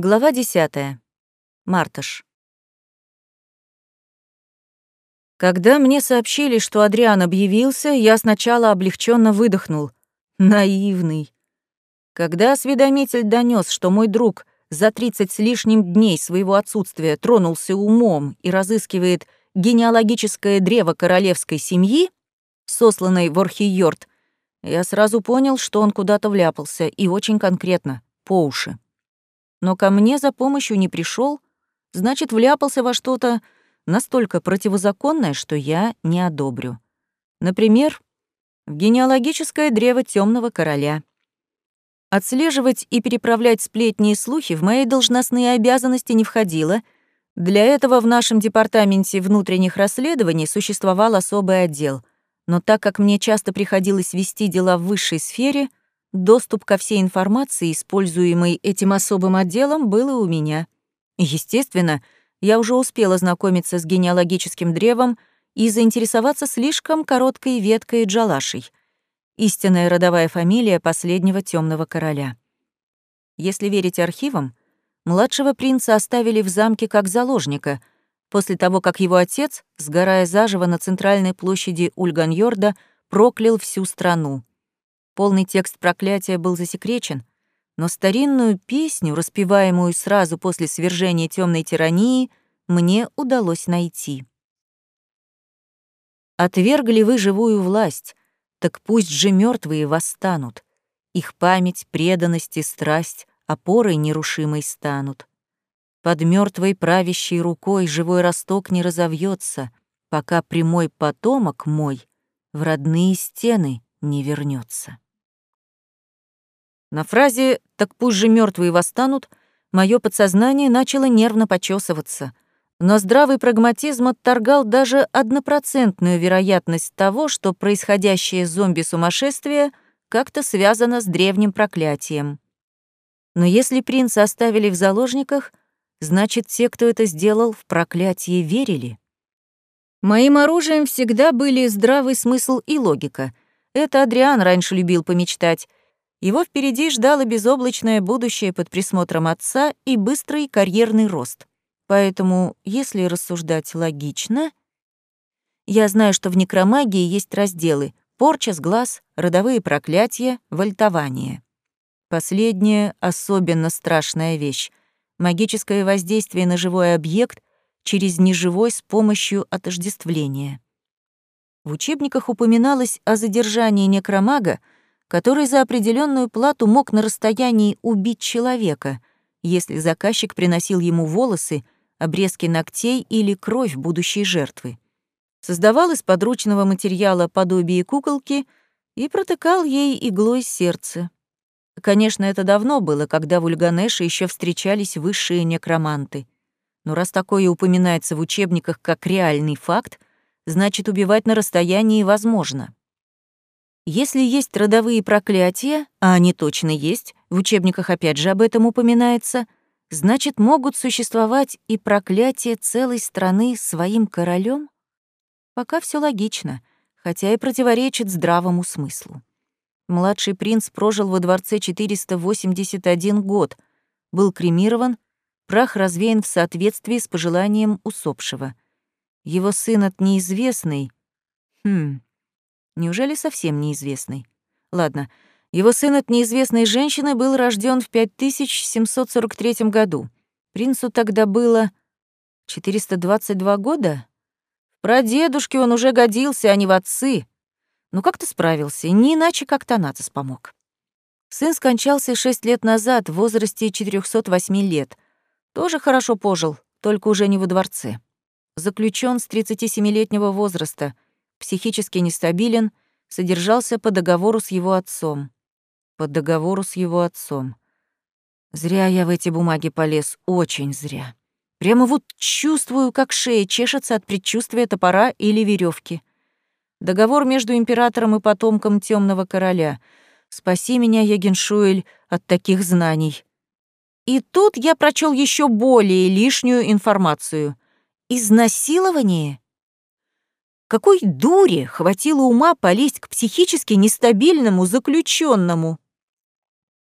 Глава 10. Мартыш. Когда мне сообщили, что Адриан объявился, я сначала облегченно выдохнул. Наивный. Когда осведомитель донес, что мой друг за 30 с лишним дней своего отсутствия тронулся умом и разыскивает генеалогическое древо королевской семьи, сосланной в Орхийорд, я сразу понял, что он куда-то вляпался, и очень конкретно, по уши но ко мне за помощью не пришел, значит, вляпался во что-то настолько противозаконное, что я не одобрю. Например, в генеалогическое древо темного короля. Отслеживать и переправлять сплетни и слухи в мои должностные обязанности не входило. Для этого в нашем департаменте внутренних расследований существовал особый отдел. Но так как мне часто приходилось вести дела в высшей сфере, Доступ ко всей информации, используемой этим особым отделом, был и у меня. Естественно, я уже успела знакомиться с генеалогическим древом и заинтересоваться слишком короткой веткой Джалашей, истинная родовая фамилия последнего темного короля. Если верить архивам, младшего принца оставили в замке как заложника, после того, как его отец, сгорая заживо на центральной площади Ульганьорда, проклял всю страну. Полный текст проклятия был засекречен, но старинную песню, распеваемую сразу после свержения темной тирании, мне удалось найти. Отвергли вы живую власть, так пусть же мертвые восстанут. Их память, преданность и страсть опорой нерушимой станут. Под мертвой правящей рукой живой росток не разовьется, пока прямой потомок мой в родные стены не вернется. На фразе «так пусть же мертвые восстанут» мое подсознание начало нервно почесываться, но здравый прагматизм отторгал даже однопроцентную вероятность того, что происходящее зомби-сумасшествие как-то связано с древним проклятием. Но если принца оставили в заложниках, значит, те, кто это сделал, в проклятие верили. Моим оружием всегда были здравый смысл и логика. Это Адриан раньше любил помечтать, его впереди ждало безоблачное будущее под присмотром отца и быстрый карьерный рост. Поэтому, если рассуждать логично, я знаю, что в некромагии есть разделы порча с глаз, родовые проклятия, вольтование. Последнее — особенно страшная вещь. Магическое воздействие на живой объект через неживой с помощью отождествления. В учебниках упоминалось о задержании некромага который за определенную плату мог на расстоянии убить человека, если заказчик приносил ему волосы, обрезки ногтей или кровь будущей жертвы. Создавал из подручного материала подобие куколки и протыкал ей иглой сердце. Конечно, это давно было, когда в Ульганеше еще встречались высшие некроманты. Но раз такое упоминается в учебниках как реальный факт, значит, убивать на расстоянии возможно. Если есть родовые проклятия, а они точно есть, в учебниках опять же об этом упоминается, значит, могут существовать и проклятия целой страны своим королем? Пока все логично, хотя и противоречит здравому смыслу. Младший принц прожил во дворце 481 год, был кремирован, прах развеян в соответствии с пожеланием усопшего. Его сын от неизвестной... Хм, Неужели совсем неизвестный? Ладно, его сын от неизвестной женщины был рожден в 5743 году. Принцу тогда было 422 года? Про дедушки он уже годился, а не в отцы. Ну как ты справился? Не иначе, как Танатос помог. Сын скончался шесть лет назад, в возрасте 408 лет. Тоже хорошо пожил, только уже не во дворце. Заключен с 37-летнего возраста — психически нестабилен, содержался по договору с его отцом. По договору с его отцом. Зря я в эти бумаги полез, очень зря. Прямо вот чувствую, как шея чешется от предчувствия топора или веревки. Договор между императором и потомком темного короля. Спаси меня, Ягеншуэль, от таких знаний. И тут я прочел еще более лишнюю информацию. Изнасилование какой дуре хватило ума полезть к психически нестабильному заключенному?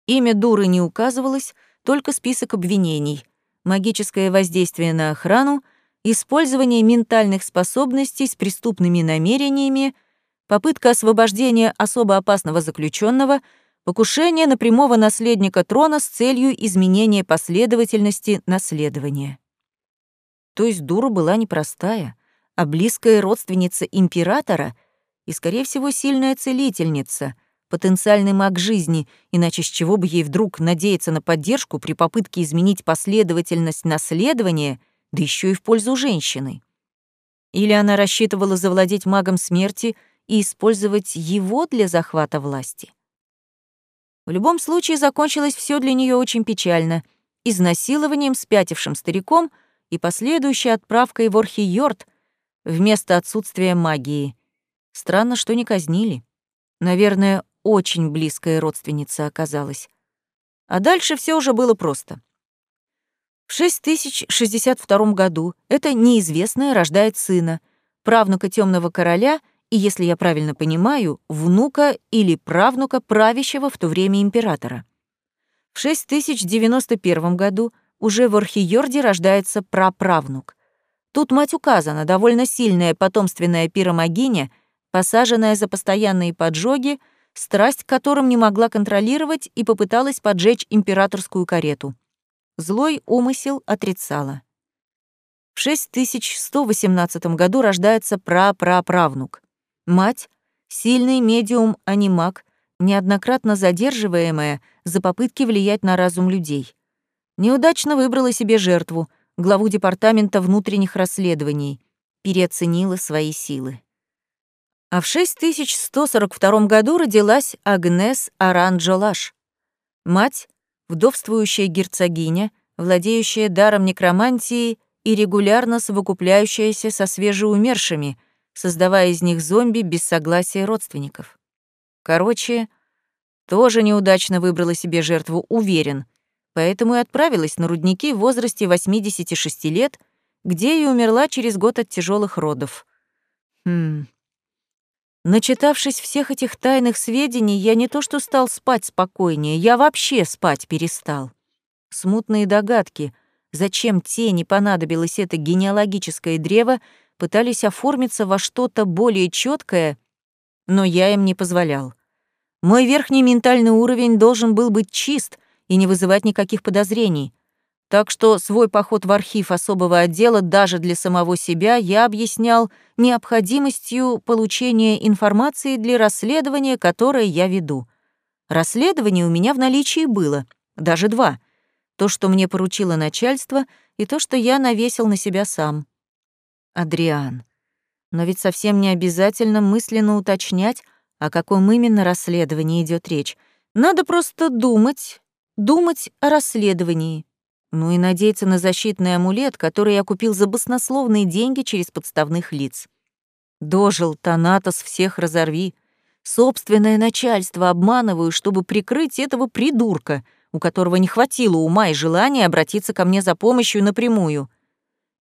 Имя дуры не указывалось, только список обвинений. Магическое воздействие на охрану, использование ментальных способностей с преступными намерениями, попытка освобождения особо опасного заключенного, покушение на прямого наследника трона с целью изменения последовательности наследования. То есть дура была непростая, а близкая родственница императора и, скорее всего, сильная целительница, потенциальный маг жизни, иначе с чего бы ей вдруг надеяться на поддержку при попытке изменить последовательность наследования, да еще и в пользу женщины. Или она рассчитывала завладеть магом смерти и использовать его для захвата власти. В любом случае закончилось все для нее очень печально — изнасилованием спятившим стариком и последующей отправкой в Орхиорд вместо отсутствия магии. Странно, что не казнили. Наверное, очень близкая родственница оказалась. А дальше все уже было просто. В 6062 году эта неизвестная рождает сына, правнука темного короля и, если я правильно понимаю, внука или правнука правящего в то время императора. В 6091 году уже в Архиорде рождается праправнук. Тут мать указана, довольно сильная потомственная пиромагиня, посаженная за постоянные поджоги, страсть к которым не могла контролировать и попыталась поджечь императорскую карету. Злой умысел отрицала. В 6118 году рождается прапраправнук. Мать — сильный медиум-анимак, неоднократно задерживаемая за попытки влиять на разум людей. Неудачно выбрала себе жертву, главу департамента внутренних расследований, переоценила свои силы. А в 6142 году родилась Агнес Аранджолаш. Мать, вдовствующая герцогиня, владеющая даром некромантии и регулярно совокупляющаяся со свежеумершими, создавая из них зомби без согласия родственников. Короче, тоже неудачно выбрала себе жертву, уверен, поэтому и отправилась на рудники в возрасте 86 лет, где и умерла через год от тяжелых родов. Хм, Начитавшись всех этих тайных сведений, я не то что стал спать спокойнее, я вообще спать перестал. Смутные догадки, зачем тени понадобилось это генеалогическое древо, пытались оформиться во что-то более четкое, но я им не позволял. Мой верхний ментальный уровень должен был быть чист и не вызывать никаких подозрений. Так что свой поход в архив особого отдела даже для самого себя я объяснял необходимостью получения информации для расследования, которое я веду. Расследование у меня в наличии было, даже два. То, что мне поручило начальство, и то, что я навесил на себя сам. Адриан. Но ведь совсем не обязательно мысленно уточнять, о каком именно расследовании идет речь. Надо просто думать, думать о расследовании. Ну и надеяться на защитный амулет, который я купил за баснословные деньги через подставных лиц. Дожил Танатос всех разорви. Собственное начальство обманываю, чтобы прикрыть этого придурка, у которого не хватило ума и желания обратиться ко мне за помощью напрямую.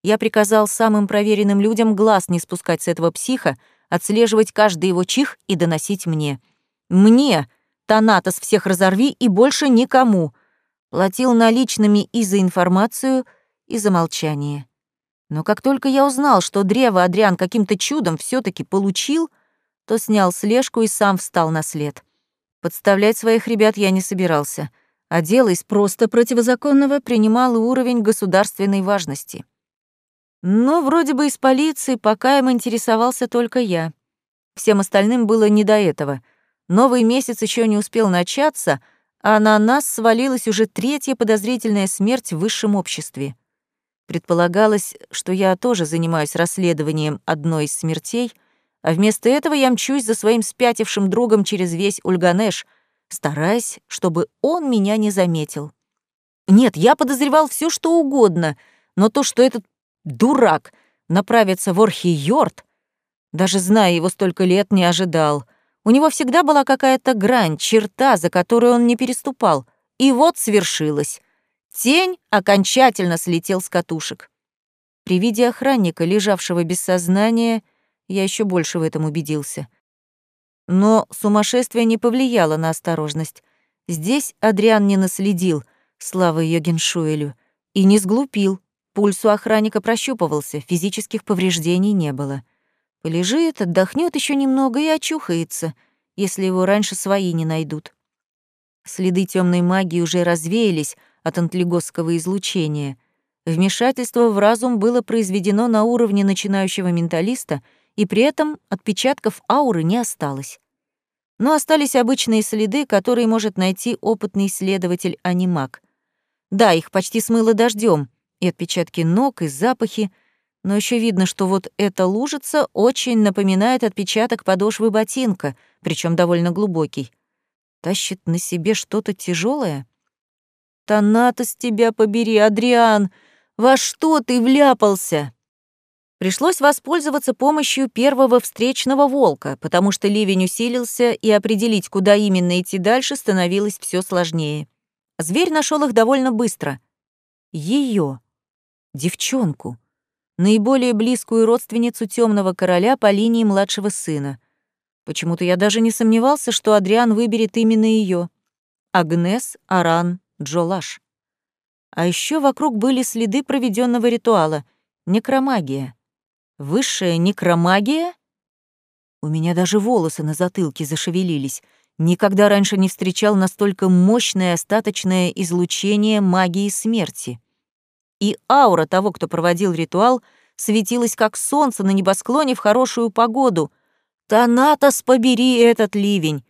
Я приказал самым проверенным людям глаз не спускать с этого психа, отслеживать каждый его чих и доносить мне. Мне, Танатос всех разорви, и больше никому — Платил наличными и за информацию, и за молчание. Но как только я узнал, что древо Адриан каким-то чудом все таки получил, то снял слежку и сам встал на след. Подставлять своих ребят я не собирался, а дело из просто противозаконного принимало уровень государственной важности. Но вроде бы из полиции пока им интересовался только я. Всем остальным было не до этого. Новый месяц еще не успел начаться — а на нас свалилась уже третья подозрительная смерть в высшем обществе. Предполагалось, что я тоже занимаюсь расследованием одной из смертей, а вместо этого я мчусь за своим спятившим другом через весь Ульганеш, стараясь, чтобы он меня не заметил. Нет, я подозревал все, что угодно, но то, что этот дурак направится в Орхи-Йорд, даже зная его столько лет, не ожидал — у него всегда была какая-то грань, черта, за которую он не переступал. И вот свершилось. Тень окончательно слетел с катушек. При виде охранника, лежавшего без сознания, я еще больше в этом убедился. Но сумасшествие не повлияло на осторожность. Здесь Адриан не наследил. слава Йогеншуэлю, и не сглупил. Пульс у охранника прощупывался, физических повреждений не было. Полежит, отдохнет еще немного и очухается, если его раньше свои не найдут. Следы темной магии уже развеялись от антлигосского излучения. Вмешательство в разум было произведено на уровне начинающего менталиста, и при этом отпечатков ауры не осталось. Но остались обычные следы, которые может найти опытный исследователь анимак. Да, их почти смыло дождем, и отпечатки ног, и запахи, но еще видно, что вот эта лужица очень напоминает отпечаток подошвы ботинка, причем довольно глубокий. Тащит на себе что-то тяжелое. Танатос тебя побери, Адриан! Во что ты вляпался? Пришлось воспользоваться помощью первого встречного волка, потому что ливень усилился, и определить, куда именно идти дальше, становилось все сложнее. Зверь нашел их довольно быстро. Ее, девчонку, наиболее близкую родственницу темного короля по линии младшего сына. Почему-то я даже не сомневался, что Адриан выберет именно ее. Агнес Аран Джолаш. А еще вокруг были следы проведенного ритуала — некромагия. Высшая некромагия? У меня даже волосы на затылке зашевелились. Никогда раньше не встречал настолько мощное остаточное излучение магии смерти. И аура того, кто проводил ритуал, светилась как солнце на небосклоне в хорошую погоду. Танатос, побери этот ливень!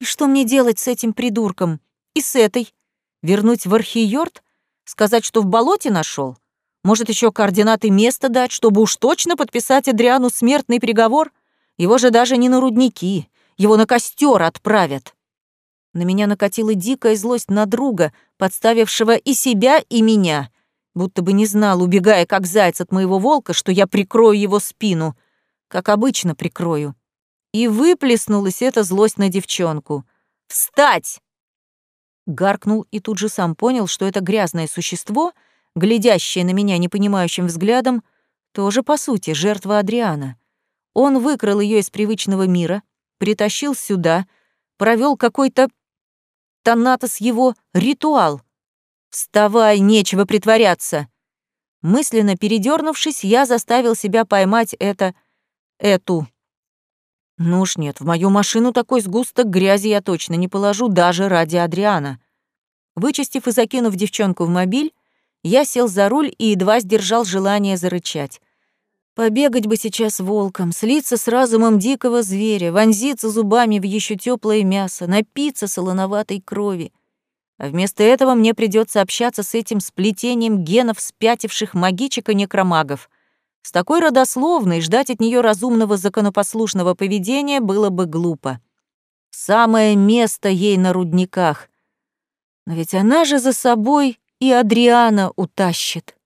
И что мне делать с этим придурком? И с этой? Вернуть в Архиёрд? Сказать, что в болоте нашел? Может, еще координаты места дать, чтобы уж точно подписать Адриану смертный приговор? Его же даже не на рудники, его на костер отправят. На меня накатила дикая злость на друга, подставившего и себя, и меня. Будто бы не знал, убегая как заяц от моего волка, что я прикрою его спину. Как обычно прикрою. И выплеснулась эта злость на девчонку. «Встать!» Гаркнул и тут же сам понял, что это грязное существо, глядящее на меня непонимающим взглядом, тоже, по сути, жертва Адриана. Он выкрал ее из привычного мира, притащил сюда, провел какой-то Танатос его ритуал. «Вставай, нечего притворяться!» Мысленно передернувшись, я заставил себя поймать это... эту... Ну уж нет, в мою машину такой сгусток грязи я точно не положу, даже ради Адриана. Вычистив и закинув девчонку в мобиль, я сел за руль и едва сдержал желание зарычать. Побегать бы сейчас волком, слиться с разумом дикого зверя, вонзиться зубами в еще теплое мясо, напиться солоноватой крови. А вместо этого мне придется общаться с этим сплетением генов спятивших магичек и некромагов — с такой родословной ждать от нее разумного законопослушного поведения было бы глупо. Самое место ей на рудниках. Но ведь она же за собой и Адриана утащит.